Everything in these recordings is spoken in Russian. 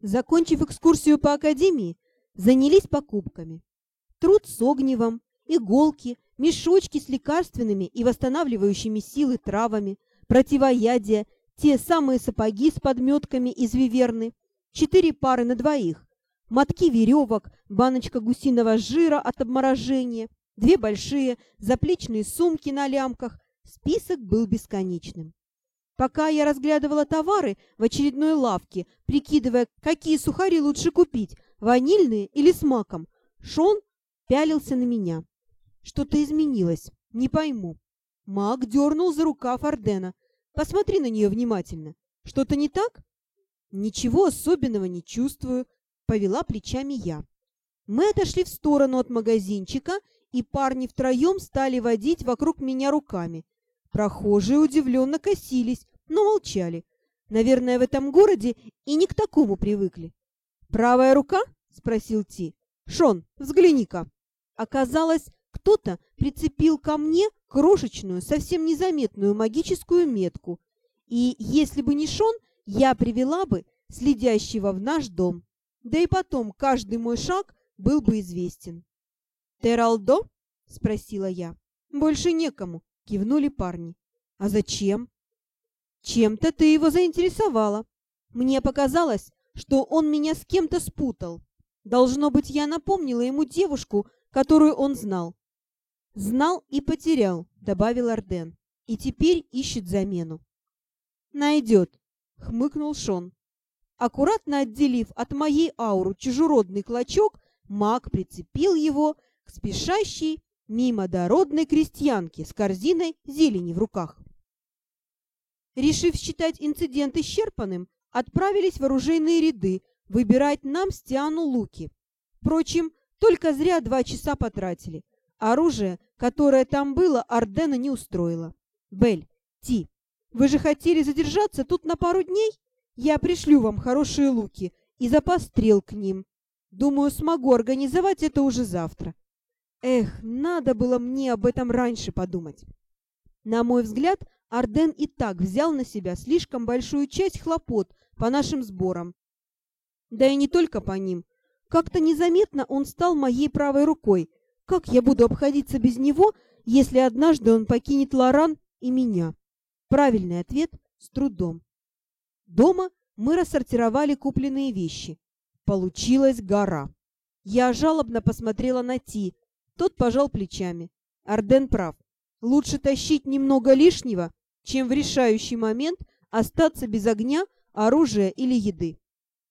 Закончив экскурсию по академии, занялись покупками. Труд с огневом, иголки, мешочки с лекарственными и восстанавливающими силы травами, противоядия, те самые сапоги с подметками из виверны, четыре пары на двоих, мотки веревок, баночка гусиного жира от обморожения, две большие заплечные сумки на лямках. Список был бесконечным. Пока я разглядывала товары в очередной лавке, прикидывая, какие сухари лучше купить, ванильные или с маком, Шон пялился на меня. Что-то изменилось, не пойму. Мак дернул за рукав Ардена. Посмотри на нее внимательно. Что-то не так? Ничего особенного не чувствую, повела плечами я. Мы отошли в сторону от магазинчика, и парни втроем стали водить вокруг меня руками. Прохожие удивленно косились, но молчали. Наверное, в этом городе и не к такому привыкли. «Правая рука?» — спросил Ти. «Шон, взгляни-ка». Оказалось, кто-то прицепил ко мне крошечную, совсем незаметную магическую метку. И если бы не Шон, я привела бы следящего в наш дом. Да и потом каждый мой шаг был бы известен. «Тералдо?» — спросила я. «Больше некому», — кивнули парни. «А зачем?» «Чем-то ты его заинтересовала. Мне показалось, что он меня с кем-то спутал. Должно быть, я напомнила ему девушку, которую он знал. «Знал и потерял», — добавил Арден, — «и теперь ищет замену». «Найдет», — хмыкнул Шон. Аккуратно отделив от моей ауру чужеродный клочок, маг прицепил его к спешащей мимо дородной крестьянке с корзиной зелени в руках. Решив считать инцидент исчерпанным, отправились в оружейные ряды выбирать нам с луки. Впрочем, только зря два часа потратили. Оружие, которое там было, Ардена не устроило. Бель, Ти, вы же хотели задержаться тут на пару дней? Я пришлю вам хорошие луки и запас стрел к ним. Думаю, смогу организовать это уже завтра. Эх, надо было мне об этом раньше подумать. На мой взгляд, Арден и так взял на себя слишком большую часть хлопот по нашим сборам. Да и не только по ним. Как-то незаметно он стал моей правой рукой, как я буду обходиться без него, если однажды он покинет Лоран и меня? Правильный ответ – с трудом. Дома мы рассортировали купленные вещи. Получилась гора. Я жалобно посмотрела на Ти. Тот пожал плечами. Арден прав. Лучше тащить немного лишнего, чем в решающий момент остаться без огня, оружия или еды.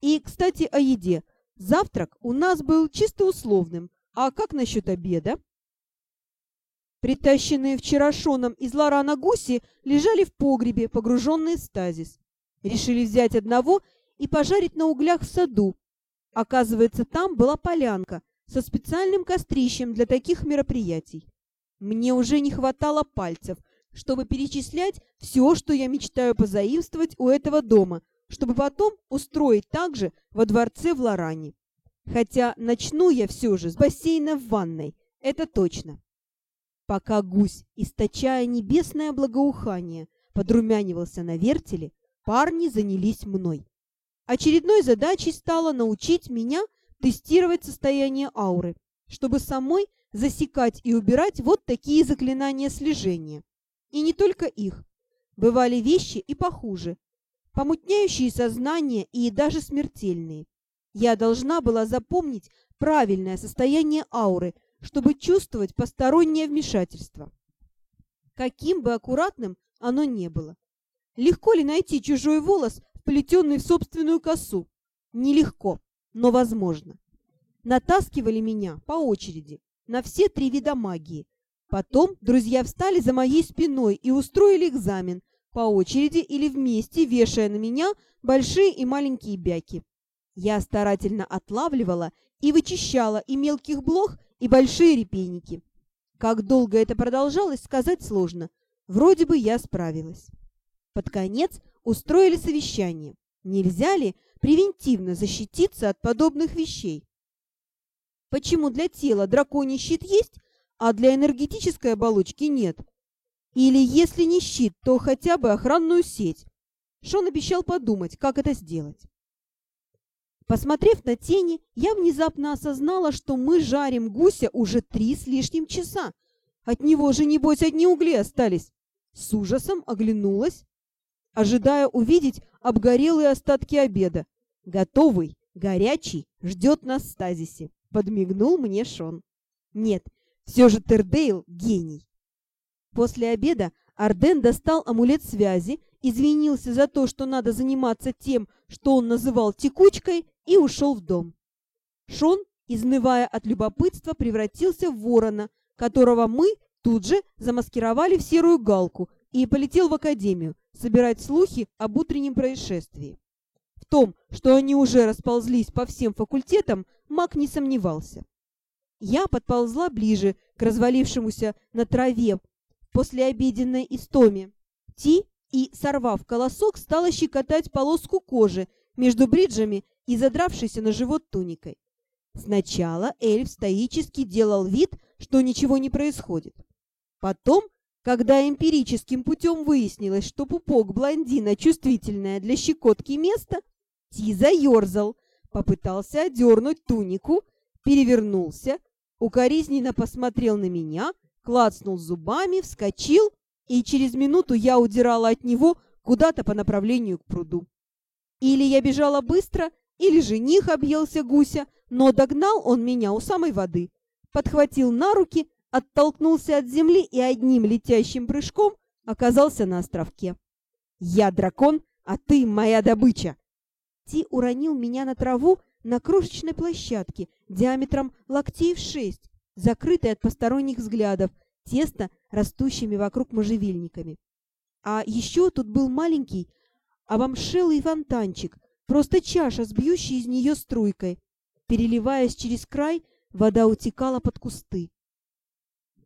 И, кстати, о еде. Завтрак у нас был чисто условным – а как насчет обеда? Притащенные вчера Шоном из Лорана гуси лежали в погребе, погруженные в стазис. Решили взять одного и пожарить на углях в саду. Оказывается, там была полянка со специальным кострищем для таких мероприятий. Мне уже не хватало пальцев, чтобы перечислять все, что я мечтаю позаимствовать у этого дома, чтобы потом устроить также во дворце в Лоране. Хотя начну я все же с бассейна в ванной, это точно. Пока гусь, источая небесное благоухание, подрумянивался на вертеле, парни занялись мной. Очередной задачей стало научить меня тестировать состояние ауры, чтобы самой засекать и убирать вот такие заклинания слежения. И не только их. Бывали вещи и похуже, помутняющие сознание и даже смертельные. Я должна была запомнить правильное состояние ауры, чтобы чувствовать постороннее вмешательство. Каким бы аккуратным оно не было. Легко ли найти чужой волос, вплетенный в собственную косу? Нелегко, но возможно. Натаскивали меня по очереди на все три вида магии. Потом друзья встали за моей спиной и устроили экзамен по очереди или вместе, вешая на меня большие и маленькие бяки. Я старательно отлавливала и вычищала и мелких блох, и большие репейники. Как долго это продолжалось, сказать сложно. Вроде бы я справилась. Под конец устроили совещание. Нельзя ли превентивно защититься от подобных вещей? Почему для тела драконий щит есть, а для энергетической оболочки нет? Или если не щит, то хотя бы охранную сеть? Шон обещал подумать, как это сделать. Посмотрев на тени, я внезапно осознала, что мы жарим гуся уже три с лишним часа. От него же, небось, одни угли остались. С ужасом оглянулась, ожидая увидеть обгорелые остатки обеда. Готовый, горячий, ждет нас в стазисе. Подмигнул мне Шон. Нет, все же Тердейл — гений. После обеда Арден достал амулет связи, извинился за то, что надо заниматься тем, что он называл текучкой, и ушел в дом. Шон, изнывая от любопытства, превратился в ворона, которого мы тут же замаскировали в серую галку и полетел в академию собирать слухи об утреннем происшествии. В том, что они уже расползлись по всем факультетам, маг не сомневался. Я подползла ближе к развалившемуся на траве послеобеденной истоме. Ти и, сорвав колосок, стала щекотать полоску кожи между бриджами и задравшейся на живот туникой. Сначала эльф стоически делал вид, что ничего не происходит. Потом, когда эмпирическим путем выяснилось, что пупок блондина чувствительное для щекотки место, Ти заерзал, попытался одернуть тунику, перевернулся, укоризненно посмотрел на меня, клацнул зубами, вскочил, и через минуту я удирала от него куда-то по направлению к пруду. Или я бежала быстро, или жених объелся гуся, но догнал он меня у самой воды, подхватил на руки, оттолкнулся от земли и одним летящим прыжком оказался на островке. «Я дракон, а ты моя добыча!» Ти уронил меня на траву на крошечной площадке диаметром локтей в шесть, закрытой от посторонних взглядов, тесно растущими вокруг можжевельниками. А еще тут был маленький обомшелый фонтанчик, просто чаша с из нее струйкой. Переливаясь через край, вода утекала под кусты.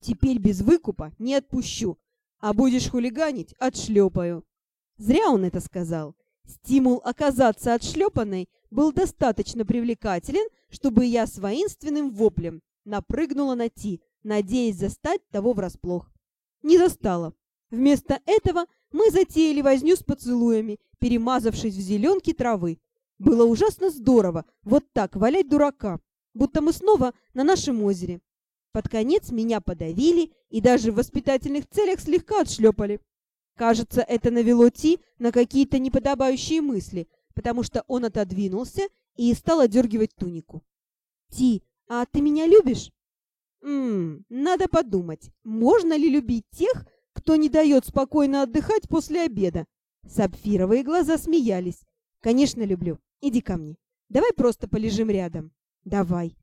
«Теперь без выкупа не отпущу, а будешь хулиганить — отшлепаю». Зря он это сказал. Стимул оказаться отшлепанной был достаточно привлекателен, чтобы я с воинственным воплем напрыгнула на Ти, надеясь застать того врасплох. Не застала. Вместо этого мы затеяли возню с поцелуями, перемазавшись в зеленке травы. Было ужасно здорово вот так валять дурака, будто мы снова на нашем озере. Под конец меня подавили и даже в воспитательных целях слегка отшлепали. Кажется, это навело Ти на какие-то неподобающие мысли, потому что он отодвинулся и стал одергивать тунику. «Ти, а ты меня любишь?» «Ммм, надо подумать, можно ли любить тех, кто не дает спокойно отдыхать после обеда?» Сапфировые глаза смеялись. «Конечно, люблю. Иди ко мне. Давай просто полежим рядом». «Давай».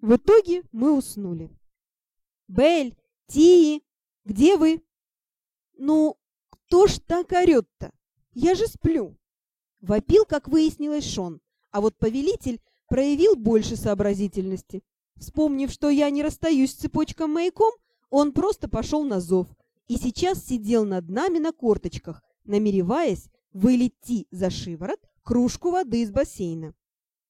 В итоге мы уснули. «Белль! Ти! Где вы?» «Ну, кто ж так орет-то? Я же сплю!» Вопил, как выяснилось, Шон, а вот повелитель проявил больше сообразительности. Вспомнив, что я не расстаюсь с цепочком-маяком, он просто пошел на зов и сейчас сидел над нами на корточках, намереваясь вылети за шиворот кружку воды из бассейна.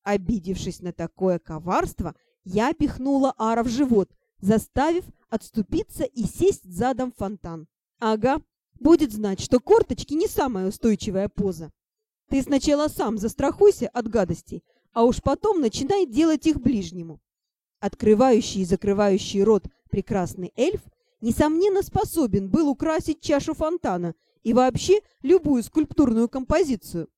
Обидевшись на такое коварство, я пихнула Ара в живот, заставив отступиться и сесть задом в фонтан. Ага, будет знать, что корточки не самая устойчивая поза. Ты сначала сам застрахуйся от гадостей, а уж потом начинай делать их ближнему. Открывающий и закрывающий рот прекрасный эльф, несомненно, способен был украсить чашу фонтана и вообще любую скульптурную композицию.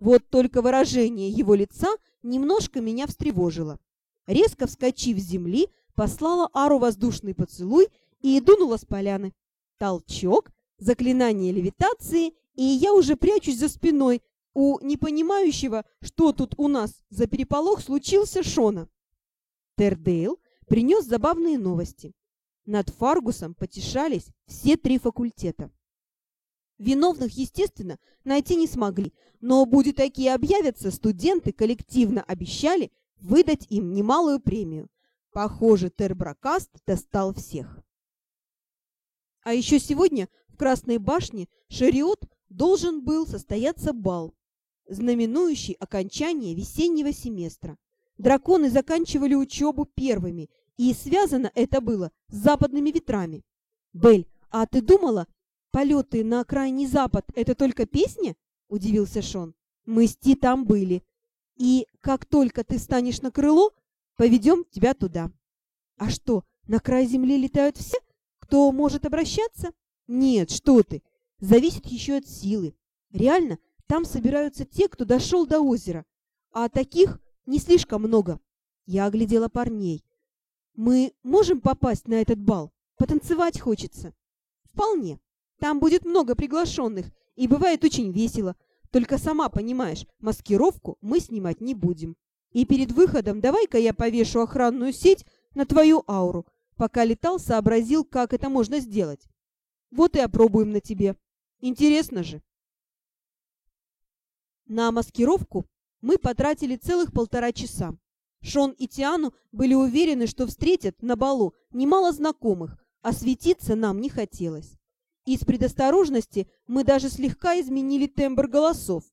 Вот только выражение его лица немножко меня встревожило. Резко вскочив с земли, послала Ару воздушный поцелуй и дунула с поляны. Толчок, заклинание левитации, и я уже прячусь за спиной у непонимающего, что тут у нас за переполох случился Шона. Тердейл принес забавные новости. Над Фаргусом потешались все три факультета. Виновных, естественно, найти не смогли, но будет такие объявятся, студенты коллективно обещали выдать им немалую премию. Похоже, Тербракаст достал всех. А еще сегодня в Красной башне Шариот должен был состояться бал, знаменующий окончание весеннего семестра. Драконы заканчивали учебу первыми, и связано это было с западными ветрами. «Бель, а ты думала, полеты на крайний запад — это только песня?» — удивился Шон. «Мы с Ти там были. И как только ты станешь на крыло, поведем тебя туда. А что, на край земли летают все, кто может обращаться? Нет, что ты. Зависит еще от силы. Реально, там собираются те, кто дошел до озера. А таких не слишком много. Я оглядела парней. Мы можем попасть на этот бал? Потанцевать хочется. Вполне. Там будет много приглашенных, и бывает очень весело. Только сама понимаешь, маскировку мы снимать не будем. И перед выходом давай-ка я повешу охранную сеть на твою ауру. Пока летал, сообразил, как это можно сделать. Вот и опробуем на тебе. Интересно же. На маскировку мы потратили целых полтора часа. Шон и Тиану были уверены, что встретят на балу немало знакомых, а светиться нам не хотелось. Из предосторожности мы даже слегка изменили тембр голосов.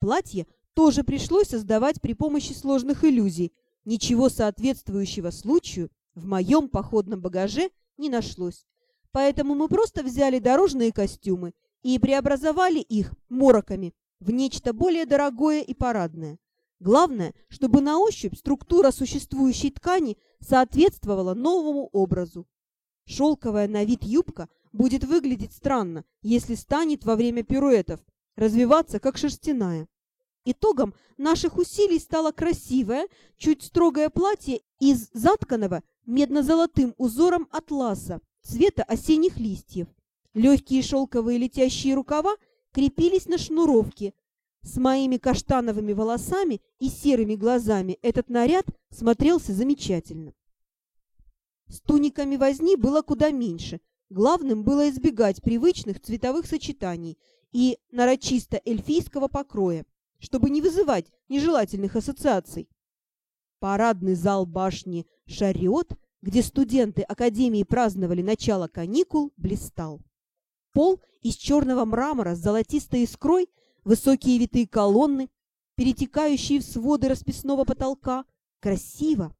Платье тоже пришлось создавать при помощи сложных иллюзий. Ничего соответствующего случаю в моем походном багаже не нашлось. Поэтому мы просто взяли дорожные костюмы и преобразовали их мороками в нечто более дорогое и парадное. Главное, чтобы на ощупь структура существующей ткани соответствовала новому образу. Шелковая на вид юбка будет выглядеть странно, если станет во время пируэтов развиваться как шерстяная. Итогом наших усилий стало красивое, чуть строгое платье из затканного медно-золотым узором атласа цвета осенних листьев. Легкие шелковые летящие рукава крепились на шнуровке, с моими каштановыми волосами и серыми глазами этот наряд смотрелся замечательно. С туниками возни было куда меньше. Главным было избегать привычных цветовых сочетаний и нарочисто эльфийского покроя, чтобы не вызывать нежелательных ассоциаций. Парадный зал башни Шариот, где студенты Академии праздновали начало каникул, блистал. Пол из черного мрамора с золотистой искрой высокие витые колонны, перетекающие в своды расписного потолка. Красиво!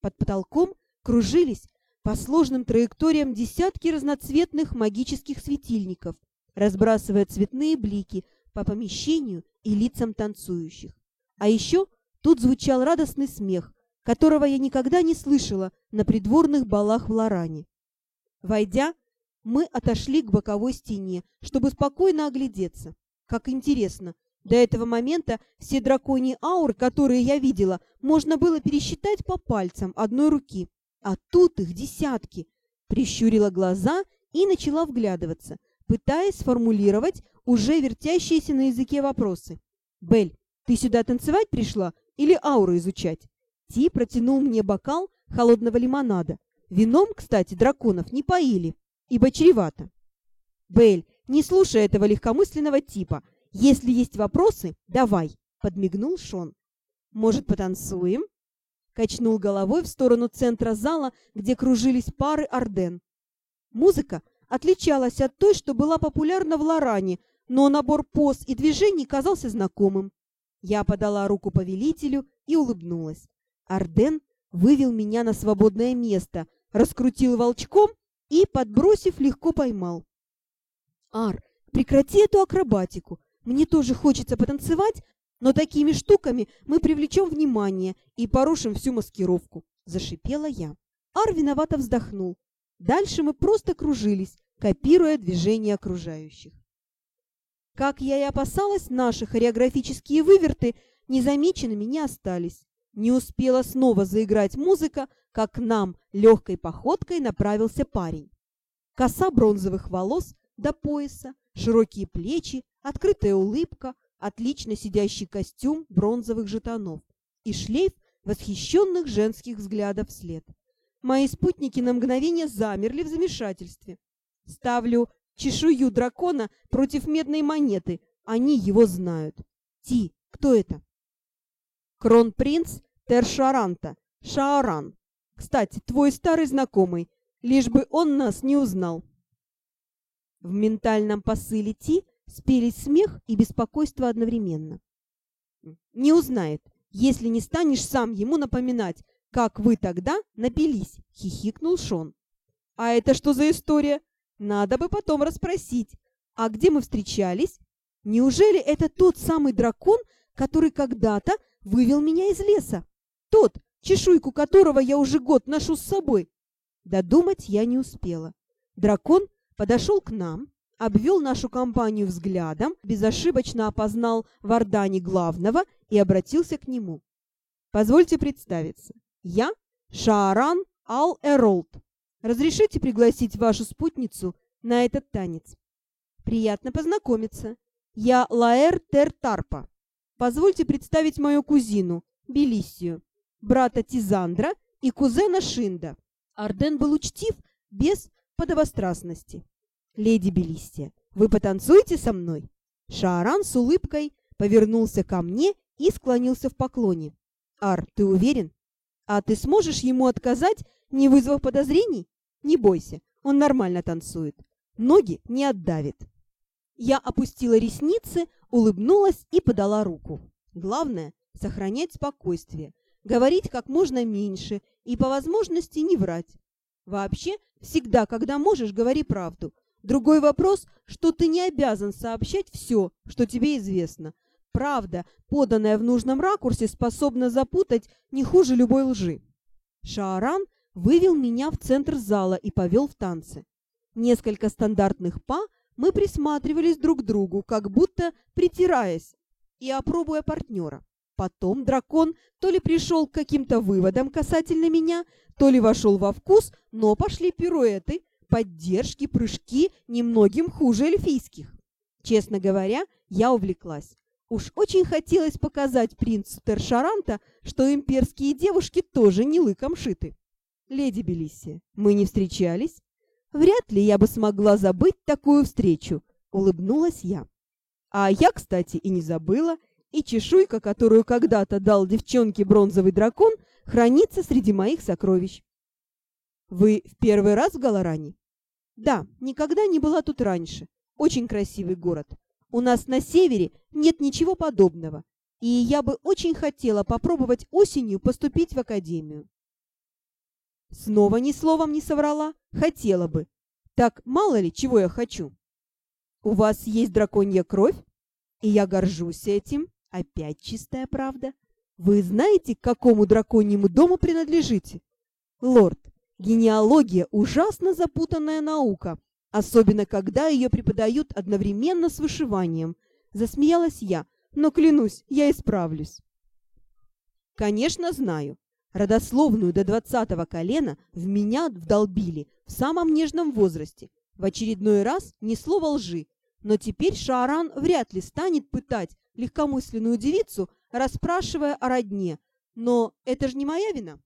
Под потолком кружились по сложным траекториям десятки разноцветных магических светильников, разбрасывая цветные блики по помещению и лицам танцующих. А еще тут звучал радостный смех, которого я никогда не слышала на придворных балах в Лоране. Войдя, мы отошли к боковой стене, чтобы спокойно оглядеться. Как интересно, до этого момента все драконьи ауры, которые я видела, можно было пересчитать по пальцам одной руки. А тут их десятки. Прищурила глаза и начала вглядываться, пытаясь сформулировать уже вертящиеся на языке вопросы. «Бель, ты сюда танцевать пришла или ауру изучать?» Ти протянул мне бокал холодного лимонада. Вином, кстати, драконов не поили, ибо чревато. «Бель, не слушай этого легкомысленного типа. Если есть вопросы, давай, подмигнул Шон. Может, потанцуем? Качнул головой в сторону центра зала, где кружились пары орден. Музыка отличалась от той, что была популярна в Лоране, но набор поз и движений казался знакомым. Я подала руку повелителю и улыбнулась. Арден вывел меня на свободное место, раскрутил волчком и, подбросив, легко поймал. Ар, прекрати эту акробатику. Мне тоже хочется потанцевать, но такими штуками мы привлечем внимание и порушим всю маскировку. Зашипела я. Ар виновато вздохнул. Дальше мы просто кружились, копируя движения окружающих. Как я и опасалась, наши хореографические выверты незамеченными не остались. Не успела снова заиграть музыка, как к нам легкой походкой направился парень. Коса бронзовых волос до пояса, широкие плечи, открытая улыбка, отлично сидящий костюм бронзовых жетонов и шлейф восхищенных женских взглядов вслед. Мои спутники на мгновение замерли в замешательстве. Ставлю чешую дракона против медной монеты. Они его знают. Ти, кто это? Кронпринц Тершаранта, Шааран. Кстати, твой старый знакомый, лишь бы он нас не узнал. В ментальном посыле Ти спелись смех и беспокойство одновременно. «Не узнает, если не станешь сам ему напоминать, как вы тогда напились», — хихикнул Шон. «А это что за история? Надо бы потом расспросить. А где мы встречались? Неужели это тот самый дракон, который когда-то вывел меня из леса. Тот, чешуйку которого я уже год ношу с собой. Додумать я не успела. Дракон подошел к нам, обвел нашу компанию взглядом, безошибочно опознал в Ордане главного и обратился к нему. «Позвольте представиться. Я Шааран Ал-Эролд. Разрешите пригласить вашу спутницу на этот танец?» «Приятно познакомиться. Я Лаэр Тертарпа. Позвольте представить мою кузину, Белиссию, брата Тизандра и кузена Шинда». Арден был учтив без подобострастности. «Леди Белистия, вы потанцуете со мной?» Шааран с улыбкой повернулся ко мне и склонился в поклоне. «Ар, ты уверен? А ты сможешь ему отказать, не вызвав подозрений? Не бойся, он нормально танцует. Ноги не отдавит». Я опустила ресницы, улыбнулась и подала руку. Главное — сохранять спокойствие, говорить как можно меньше и по возможности не врать. Вообще, всегда, когда можешь, говори правду, Другой вопрос, что ты не обязан сообщать все, что тебе известно. Правда, поданная в нужном ракурсе, способна запутать не хуже любой лжи. Шааран вывел меня в центр зала и повел в танцы. Несколько стандартных па мы присматривались друг к другу, как будто притираясь и опробуя партнера. Потом дракон то ли пришел к каким-то выводам касательно меня, то ли вошел во вкус, но пошли пируэты, поддержки, прыжки немногим хуже эльфийских. Честно говоря, я увлеклась. Уж очень хотелось показать принцу Тершаранта, что имперские девушки тоже не лыком шиты. Леди Белиссия, мы не встречались? Вряд ли я бы смогла забыть такую встречу, улыбнулась я. А я, кстати, и не забыла, и чешуйка, которую когда-то дал девчонке бронзовый дракон, хранится среди моих сокровищ. Вы в первый раз в Галаране? Да, никогда не была тут раньше. Очень красивый город. У нас на севере нет ничего подобного. И я бы очень хотела попробовать осенью поступить в академию. Снова ни словом не соврала. Хотела бы. Так мало ли, чего я хочу. У вас есть драконья кровь? И я горжусь этим. Опять чистая правда. Вы знаете, к какому драконьему дому принадлежите? Лорд, Генеалогия – ужасно запутанная наука, особенно когда ее преподают одновременно с вышиванием. Засмеялась я, но клянусь, я исправлюсь. Конечно, знаю. Родословную до двадцатого колена в меня вдолбили в самом нежном возрасте. В очередной раз ни слова лжи, но теперь Шааран вряд ли станет пытать легкомысленную девицу, расспрашивая о родне. Но это же не моя вина.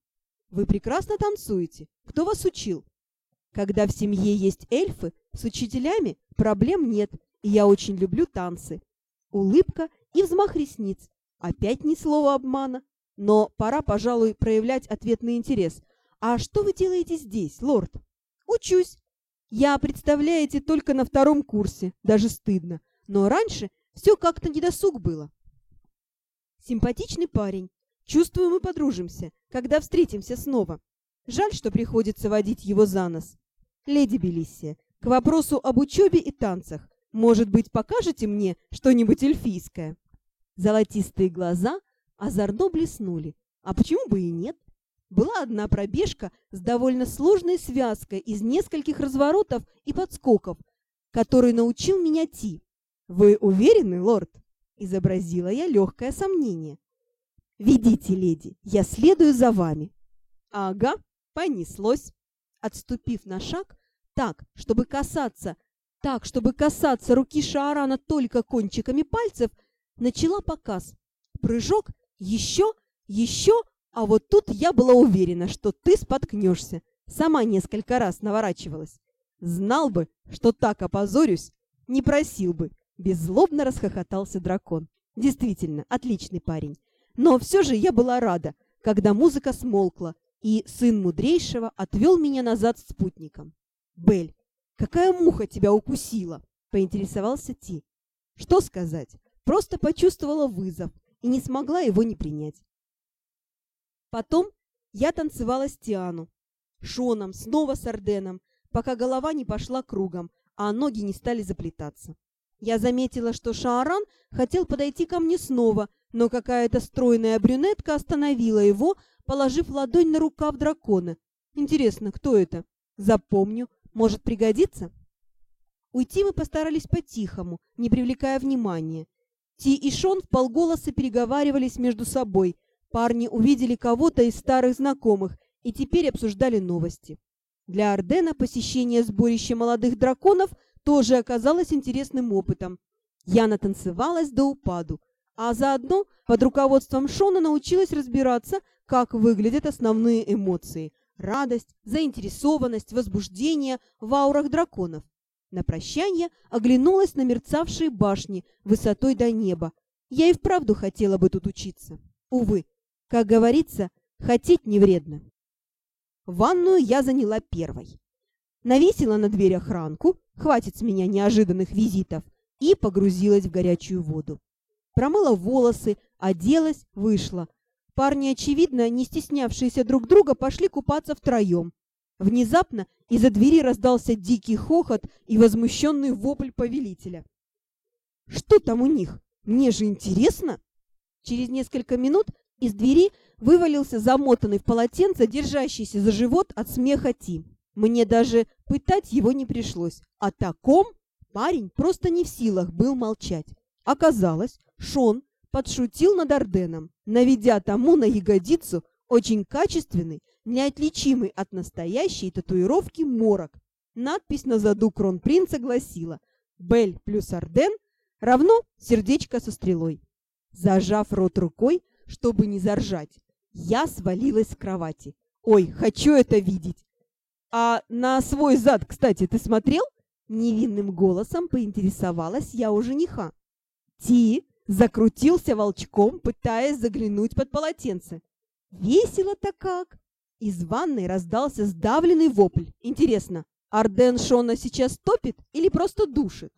Вы прекрасно танцуете. Кто вас учил? Когда в семье есть эльфы, с учителями проблем нет, и я очень люблю танцы. Улыбка и взмах ресниц. Опять ни слова обмана. Но пора, пожалуй, проявлять ответный интерес. А что вы делаете здесь, лорд? Учусь. Я, представляете, только на втором курсе. Даже стыдно. Но раньше все как-то недосуг было. Симпатичный парень, Чувствую, мы подружимся, когда встретимся снова. Жаль, что приходится водить его за нос. Леди Белиссия, к вопросу об учебе и танцах. Может быть, покажете мне что-нибудь эльфийское?» Золотистые глаза озорно блеснули. А почему бы и нет? Была одна пробежка с довольно сложной связкой из нескольких разворотов и подскоков, который научил меня Ти. «Вы уверены, лорд?» – изобразила я легкое сомнение. «Ведите, леди, я следую за вами». «Ага, понеслось». Отступив на шаг, так, чтобы касаться, так, чтобы касаться руки Шаарана только кончиками пальцев, начала показ. Прыжок, еще, еще, а вот тут я была уверена, что ты споткнешься. Сама несколько раз наворачивалась. Знал бы, что так опозорюсь, не просил бы. Беззлобно расхохотался дракон. Действительно, отличный парень. Но все же я была рада, когда музыка смолкла, и сын мудрейшего отвел меня назад с спутником. «Бель, какая муха тебя укусила?» — поинтересовался Ти. Что сказать? Просто почувствовала вызов и не смогла его не принять. Потом я танцевала с Тиану, Шоном, снова с Орденом, пока голова не пошла кругом, а ноги не стали заплетаться. Я заметила, что Шааран хотел подойти ко мне снова, но какая-то стройная брюнетка остановила его, положив ладонь на рукав дракона. Интересно, кто это? Запомню. Может пригодиться? Уйти мы постарались по-тихому, не привлекая внимания. Ти и Шон вполголоса переговаривались между собой. Парни увидели кого-то из старых знакомых и теперь обсуждали новости. Для Ардена посещение сборища молодых драконов тоже оказалось интересным опытом. Я натанцевалась до упаду, а заодно под руководством Шона научилась разбираться, как выглядят основные эмоции – радость, заинтересованность, возбуждение в аурах драконов. На прощание оглянулась на мерцавшие башни высотой до неба. Я и вправду хотела бы тут учиться. Увы, как говорится, хотеть не вредно. Ванную я заняла первой. Навесила на дверь охранку, хватит с меня неожиданных визитов, и погрузилась в горячую воду. Промыла волосы, оделась, вышла. Парни, очевидно, не стеснявшиеся друг друга, пошли купаться втроем. Внезапно из-за двери раздался дикий хохот и возмущенный вопль повелителя. «Что там у них? Мне же интересно!» Через несколько минут из двери вывалился замотанный в полотенце, держащийся за живот от смеха Ти. Мне даже пытать его не пришлось. О таком парень просто не в силах был молчать. Оказалось, Шон подшутил над Арденом, наведя тому на ягодицу очень качественный неотличимый от настоящей татуировки морок. Надпись на заду кронпринца гласила «Бель плюс Арден равно сердечко со стрелой». Зажав рот рукой, чтобы не заржать, я свалилась с кровати. «Ой, хочу это видеть!» «А на свой зад, кстати, ты смотрел?» Невинным голосом поинтересовалась я у жениха. Ти закрутился волчком, пытаясь заглянуть под полотенце. «Весело-то как!» Из ванной раздался сдавленный вопль. Интересно, Арден Шона сейчас топит или просто душит?